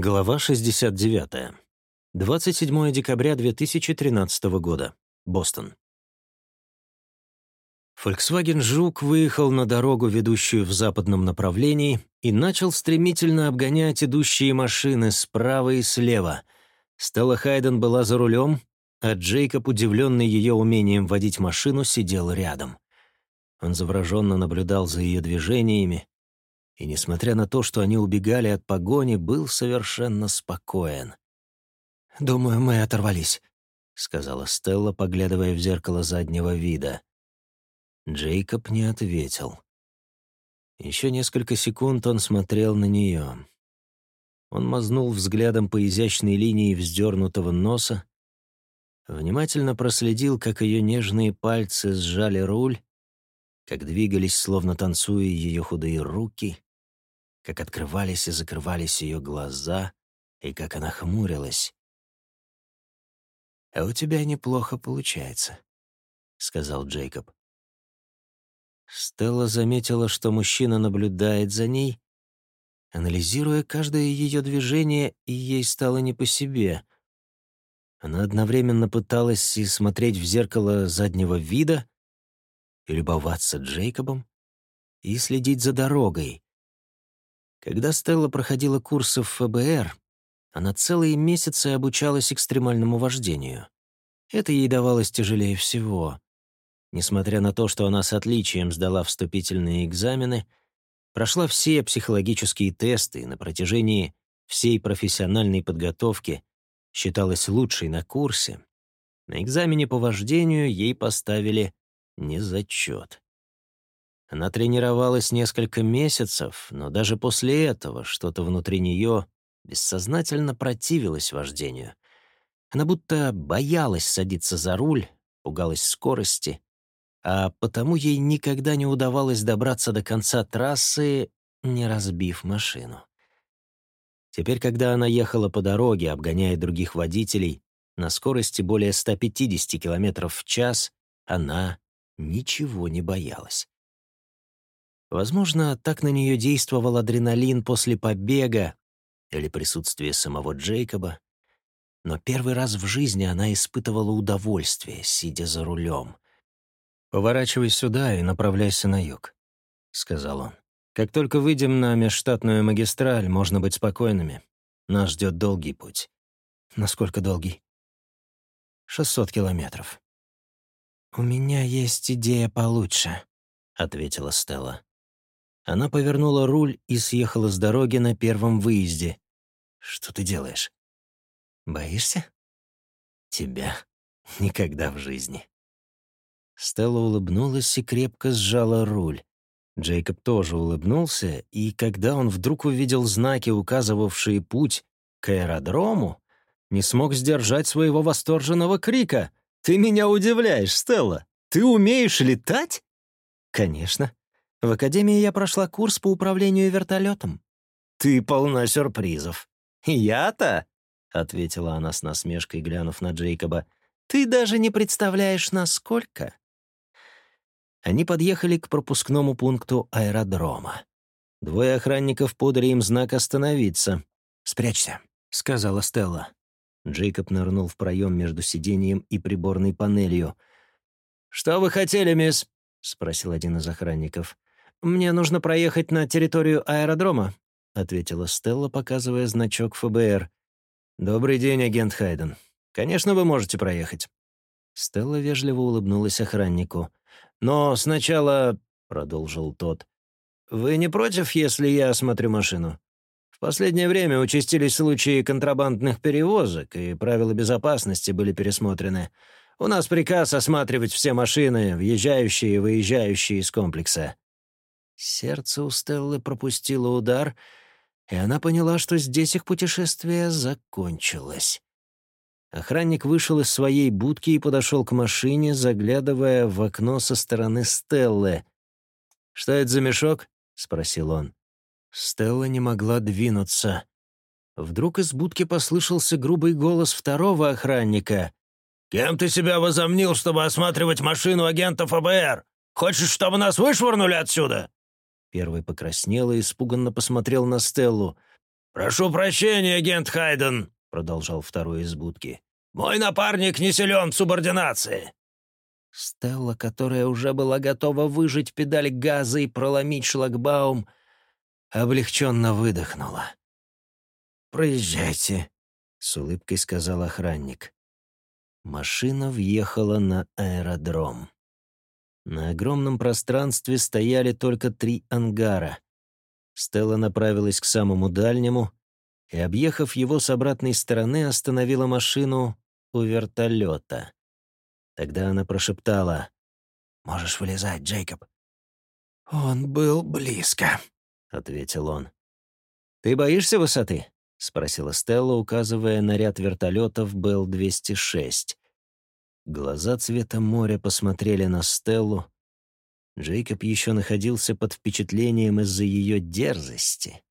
Глава 69. 27 декабря 2013 года. Бостон. Volkswagen Жук выехал на дорогу, ведущую в западном направлении, и начал стремительно обгонять идущие машины справа и слева. Стелла Хайден была за рулем, а Джейкоб, удивленный ее умением водить машину, сидел рядом. Он завороженно наблюдал за ее движениями, и, несмотря на то, что они убегали от погони, был совершенно спокоен. «Думаю, мы оторвались», — сказала Стелла, поглядывая в зеркало заднего вида. Джейкоб не ответил. Еще несколько секунд он смотрел на нее. Он мазнул взглядом по изящной линии вздернутого носа, внимательно проследил, как ее нежные пальцы сжали руль, как двигались, словно танцуя ее худые руки, как открывались и закрывались ее глаза, и как она хмурилась. «А у тебя неплохо получается», — сказал Джейкоб. Стелла заметила, что мужчина наблюдает за ней, анализируя каждое ее движение, и ей стало не по себе. Она одновременно пыталась и смотреть в зеркало заднего вида, и любоваться Джейкобом, и следить за дорогой. Когда Стелла проходила курсы в ФБР, она целые месяцы обучалась экстремальному вождению. Это ей давалось тяжелее всего. Несмотря на то, что она с отличием сдала вступительные экзамены, прошла все психологические тесты и на протяжении всей профессиональной подготовки считалась лучшей на курсе, на экзамене по вождению ей поставили незачет. Она тренировалась несколько месяцев, но даже после этого что-то внутри нее бессознательно противилось вождению. Она будто боялась садиться за руль, пугалась скорости, а потому ей никогда не удавалось добраться до конца трассы, не разбив машину. Теперь, когда она ехала по дороге, обгоняя других водителей, на скорости более 150 км в час, она ничего не боялась. Возможно, так на нее действовал адреналин после побега или присутствие самого Джейкоба, но первый раз в жизни она испытывала удовольствие, сидя за рулем. «Поворачивай сюда и направляйся на юг», — сказал он. «Как только выйдем на межштатную магистраль, можно быть спокойными. Нас ждет долгий путь». «Насколько долгий?» «Шестьсот километров». «У меня есть идея получше», — ответила Стелла. Она повернула руль и съехала с дороги на первом выезде. «Что ты делаешь?» «Боишься?» «Тебя никогда в жизни». Стелла улыбнулась и крепко сжала руль. Джейкоб тоже улыбнулся, и когда он вдруг увидел знаки, указывавшие путь к аэродрому, не смог сдержать своего восторженного крика. «Ты меня удивляешь, Стелла! Ты умеешь летать?» «Конечно. В академии я прошла курс по управлению вертолетом. Ты полна сюрпризов. Я-то, ответила она с насмешкой, глянув на Джейкоба. Ты даже не представляешь, насколько. Они подъехали к пропускному пункту аэродрома. Двое охранников подали им знак остановиться. «Спрячься», — сказала Стелла. Джейкоб нырнул в проем между сиденьем и приборной панелью. «Что вы хотели, мисс?» — спросил один из охранников. «Мне нужно проехать на территорию аэродрома», — ответила Стелла, показывая значок ФБР. «Добрый день, агент Хайден. Конечно, вы можете проехать». Стелла вежливо улыбнулась охраннику. «Но сначала...» — продолжил тот. «Вы не против, если я осмотрю машину? В последнее время участились случаи контрабандных перевозок, и правила безопасности были пересмотрены. У нас приказ осматривать все машины, въезжающие и выезжающие из комплекса». Сердце у Стеллы пропустило удар, и она поняла, что здесь их путешествие закончилось. Охранник вышел из своей будки и подошел к машине, заглядывая в окно со стороны Стеллы. «Что это за мешок?» — спросил он. Стелла не могла двинуться. Вдруг из будки послышался грубый голос второго охранника. «Кем ты себя возомнил, чтобы осматривать машину агента ФБР? Хочешь, чтобы нас вышвырнули отсюда?» Первый покраснел и испуганно посмотрел на Стеллу. «Прошу прощения, агент Хайден», — продолжал второй из будки. «Мой напарник не силен в субординации». Стелла, которая уже была готова выжать педаль газа и проломить шлагбаум, облегченно выдохнула. «Проезжайте», — с улыбкой сказал охранник. Машина въехала на аэродром. На огромном пространстве стояли только три ангара. Стелла направилась к самому дальнему и, объехав его с обратной стороны, остановила машину у вертолета. Тогда она прошептала «Можешь вылезать, Джейкоб». «Он был близко», — ответил он. «Ты боишься высоты?» — спросила Стелла, указывая на ряд вертолетов Белл-206. Глаза цвета моря посмотрели на Стеллу. Джейкоб еще находился под впечатлением из-за ее дерзости.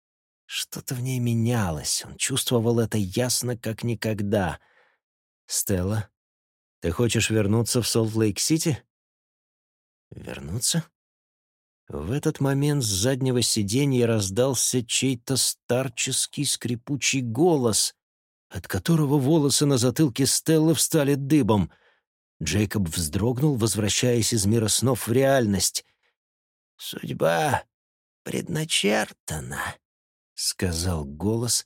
Что-то в ней менялось, он чувствовал это ясно, как никогда. «Стелла, ты хочешь вернуться в Солт-Лейк-Сити?» «Вернуться?» В этот момент с заднего сиденья раздался чей-то старческий скрипучий голос, от которого волосы на затылке Стеллы встали дыбом. Джейкоб вздрогнул, возвращаясь из мира снов в реальность. «Судьба предначертана», — сказал голос,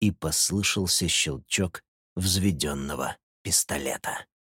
и послышался щелчок взведенного пистолета.